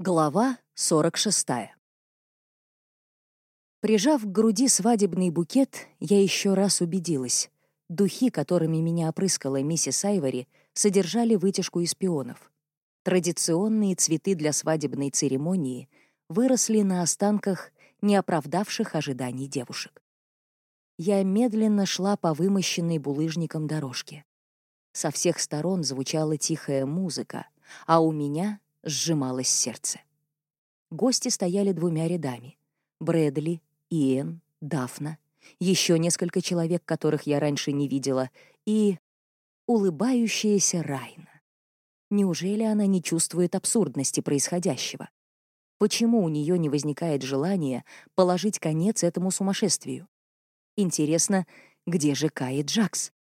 Глава 46. Прижав к груди свадебный букет, я еще раз убедилась. Духи, которыми меня опрыскала миссис Айвори, содержали вытяжку из пионов. Традиционные цветы для свадебной церемонии выросли на останках неоправдавших ожиданий девушек. Я медленно шла по вымощенной булыжником дорожке. Со всех сторон звучала тихая музыка, а у меня сжималось сердце. Гости стояли двумя рядами. Брэдли, Иэн, Дафна, еще несколько человек, которых я раньше не видела, и улыбающаяся Райна. Неужели она не чувствует абсурдности происходящего? Почему у нее не возникает желания положить конец этому сумасшествию? Интересно, где же Кай и Джакс?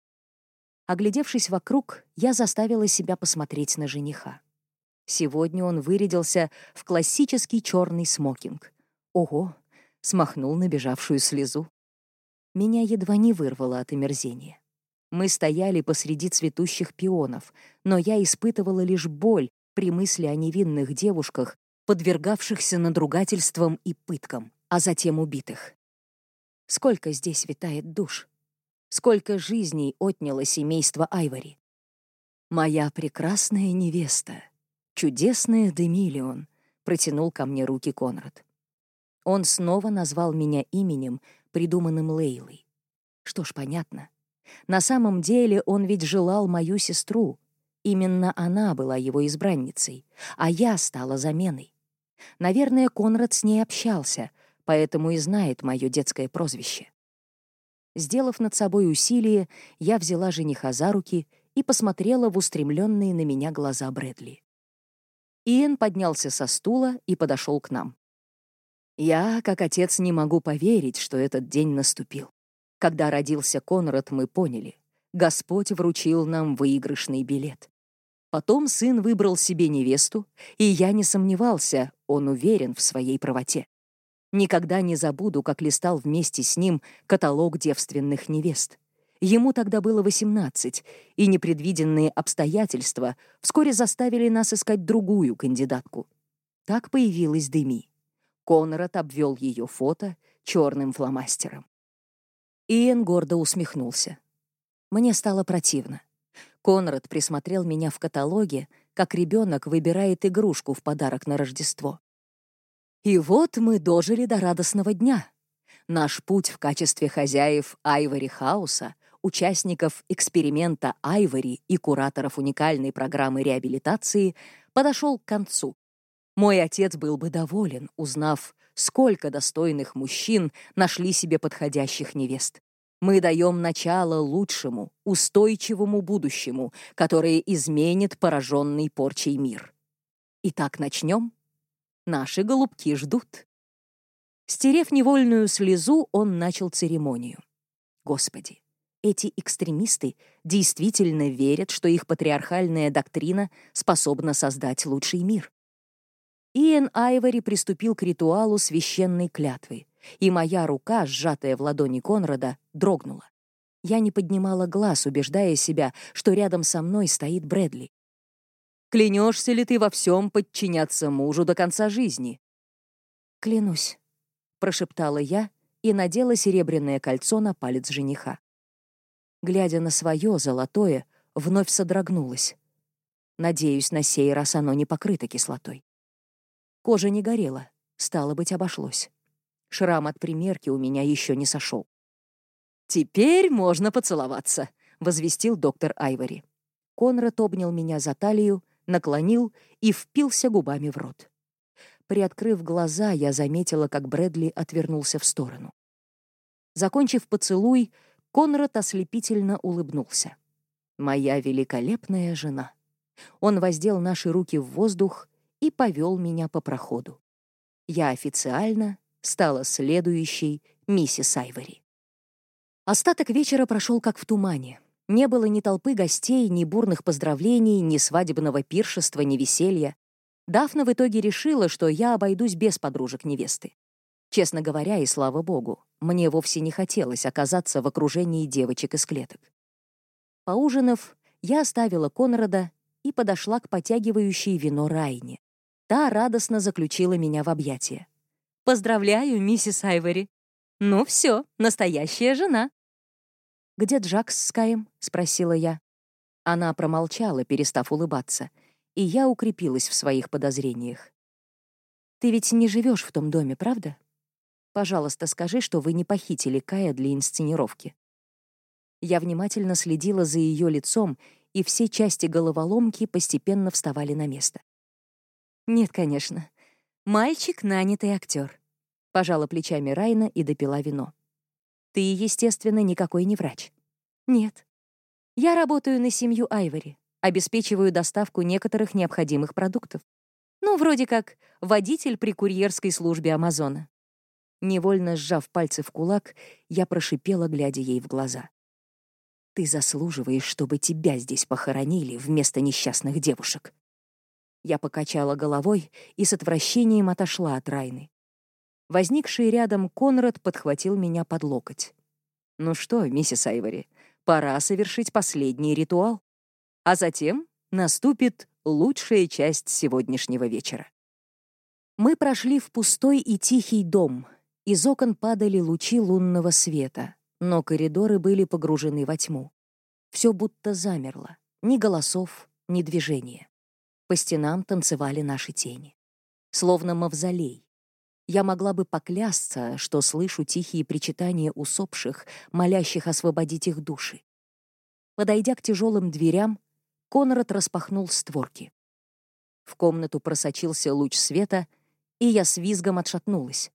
Оглядевшись вокруг, я заставила себя посмотреть на жениха. Сегодня он вырядился в классический черный смокинг. Ого, смахнул набежавшую слезу. Меня едва не вырвало от омерзения. Мы стояли посреди цветущих пионов, но я испытывала лишь боль при мысли о невинных девушках, подвергавшихся надругательствам и пыткам, а затем убитых. Сколько здесь витает душ? Сколько жизней отняло семейство Айвори? Моя прекрасная невеста, «Чудесная Демиллион», — протянул ко мне руки Конрад. Он снова назвал меня именем, придуманным Лейлой. Что ж, понятно. На самом деле он ведь желал мою сестру. Именно она была его избранницей, а я стала заменой. Наверное, Конрад с ней общался, поэтому и знает мое детское прозвище. Сделав над собой усилие, я взяла жениха за руки и посмотрела в устремленные на меня глаза Брэдли. Иэн поднялся со стула и подошел к нам. Я, как отец, не могу поверить, что этот день наступил. Когда родился Конрад, мы поняли. Господь вручил нам выигрышный билет. Потом сын выбрал себе невесту, и я не сомневался, он уверен в своей правоте. Никогда не забуду, как листал вместе с ним каталог девственных невест. Ему тогда было 18, и непредвиденные обстоятельства вскоре заставили нас искать другую кандидатку. Так появилась Деми. Конрад обвел ее фото черным фломастером. Иэн гордо усмехнулся. Мне стало противно. Конрад присмотрел меня в каталоге, как ребенок выбирает игрушку в подарок на Рождество. И вот мы дожили до радостного дня. Наш путь в качестве хозяев Айвори Хауса участников эксперимента Айвори и кураторов уникальной программы реабилитации подошел к концу. Мой отец был бы доволен, узнав, сколько достойных мужчин нашли себе подходящих невест. Мы даем начало лучшему, устойчивому будущему, которое изменит пораженный порчей мир. Итак, начнем? Наши голубки ждут. Стерев невольную слезу, он начал церемонию. Господи, эти экстремисты действительно верят, что их патриархальная доктрина способна создать лучший мир. Иэн Айвори приступил к ритуалу священной клятвы, и моя рука, сжатая в ладони Конрада, дрогнула. Я не поднимала глаз, убеждая себя, что рядом со мной стоит Брэдли. «Клянешься ли ты во всем подчиняться мужу до конца жизни?» «Клянусь», — прошептала я и надела серебряное кольцо на палец жениха глядя на свое золотое, вновь содрогнулась. Надеюсь, на сей раз оно не покрыто кислотой. Кожа не горела, стало быть, обошлось. Шрам от примерки у меня еще не сошел. «Теперь можно поцеловаться», — возвестил доктор Айвори. Конрад обнял меня за талию, наклонил и впился губами в рот. Приоткрыв глаза, я заметила, как Брэдли отвернулся в сторону. Закончив поцелуй, Конрад ослепительно улыбнулся. «Моя великолепная жена». Он воздел наши руки в воздух и повел меня по проходу. Я официально стала следующей миссис Айвори. Остаток вечера прошел как в тумане. Не было ни толпы гостей, ни бурных поздравлений, ни свадебного пиршества, ни веселья. Дафна в итоге решила, что я обойдусь без подружек невесты. Честно говоря, и слава богу, мне вовсе не хотелось оказаться в окружении девочек из клеток. Поужинав, я оставила Конрада и подошла к потягивающей вино Райне. Та радостно заключила меня в объятия. «Поздравляю, миссис Айвори. Ну все, настоящая жена». «Где Джакс с Каем?» — спросила я. Она промолчала, перестав улыбаться, и я укрепилась в своих подозрениях. «Ты ведь не живешь в том доме, правда? Пожалуйста, скажи, что вы не похитили Кая для инсценировки». Я внимательно следила за ее лицом, и все части головоломки постепенно вставали на место. «Нет, конечно. Мальчик — нанятый актер. Пожала плечами Райна и допила вино. «Ты, естественно, никакой не врач». «Нет. Я работаю на семью Айвори, обеспечиваю доставку некоторых необходимых продуктов. Ну, вроде как водитель при курьерской службе Амазона». Невольно сжав пальцы в кулак, я прошипела, глядя ей в глаза. «Ты заслуживаешь, чтобы тебя здесь похоронили вместо несчастных девушек». Я покачала головой и с отвращением отошла от Райны. Возникший рядом Конрад подхватил меня под локоть. «Ну что, миссис Айвори, пора совершить последний ритуал. А затем наступит лучшая часть сегодняшнего вечера». Мы прошли в пустой и тихий дом. Из окон падали лучи лунного света, но коридоры были погружены во тьму. Все будто замерло. Ни голосов, ни движения. По стенам танцевали наши тени. Словно мавзолей. Я могла бы поклясться, что слышу тихие причитания усопших, молящих освободить их души. Подойдя к тяжелым дверям, Конрад распахнул створки. В комнату просочился луч света, и я с визгом отшатнулась.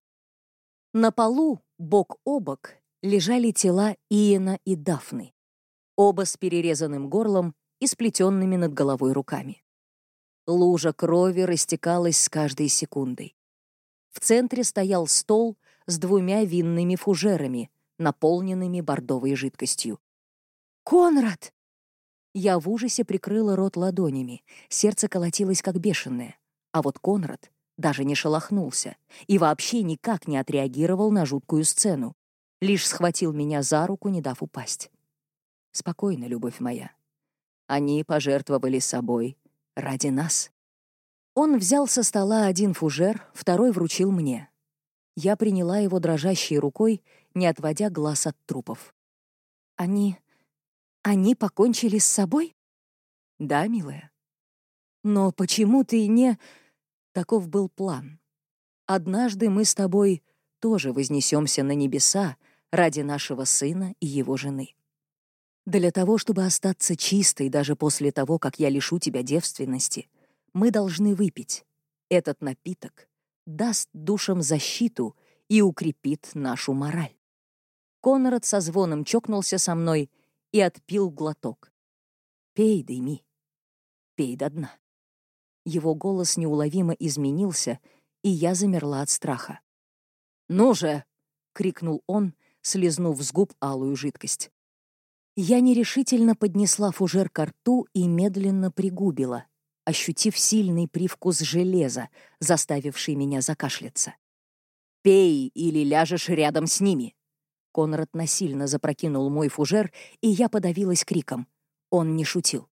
На полу, бок о бок, лежали тела Иена и Дафны, оба с перерезанным горлом и сплетенными над головой руками. Лужа крови растекалась с каждой секундой. В центре стоял стол с двумя винными фужерами, наполненными бордовой жидкостью. «Конрад!» Я в ужасе прикрыла рот ладонями, сердце колотилось как бешеное. А вот Конрад даже не шелохнулся и вообще никак не отреагировал на жуткую сцену, лишь схватил меня за руку, не дав упасть. «Спокойно, любовь моя. Они пожертвовали собой, ради нас. Он взял со стола один фужер, второй вручил мне. Я приняла его дрожащей рукой, не отводя глаз от трупов. «Они... они покончили с собой?» «Да, милая». «Но почему ты не...» Таков был план. «Однажды мы с тобой тоже вознесемся на небеса ради нашего сына и его жены». Для того, чтобы остаться чистой даже после того, как я лишу тебя девственности, мы должны выпить. Этот напиток даст душам защиту и укрепит нашу мораль. Конрад со звоном чокнулся со мной и отпил глоток. «Пей, Дэми, пей до дна». Его голос неуловимо изменился, и я замерла от страха. «Ну же!» — крикнул он, слезнув с губ алую жидкость. Я нерешительно поднесла фужер к рту и медленно пригубила, ощутив сильный привкус железа, заставивший меня закашляться. «Пей или ляжешь рядом с ними!» Конрад насильно запрокинул мой фужер, и я подавилась криком. Он не шутил.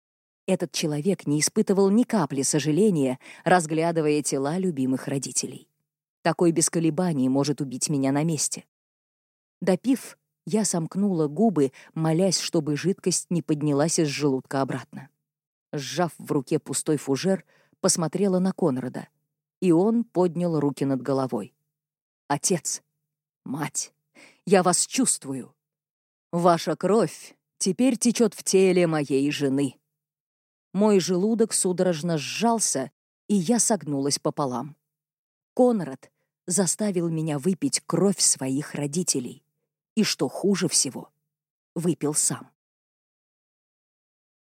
Этот человек не испытывал ни капли сожаления, разглядывая тела любимых родителей. Такой без колебаний может убить меня на месте. Допив, я сомкнула губы, молясь, чтобы жидкость не поднялась из желудка обратно. Сжав в руке пустой фужер, посмотрела на Конрада, и он поднял руки над головой. «Отец! Мать! Я вас чувствую! Ваша кровь теперь течет в теле моей жены!» Мой желудок судорожно сжался, и я согнулась пополам. Конрад заставил меня выпить кровь своих родителей и, что хуже всего, выпил сам.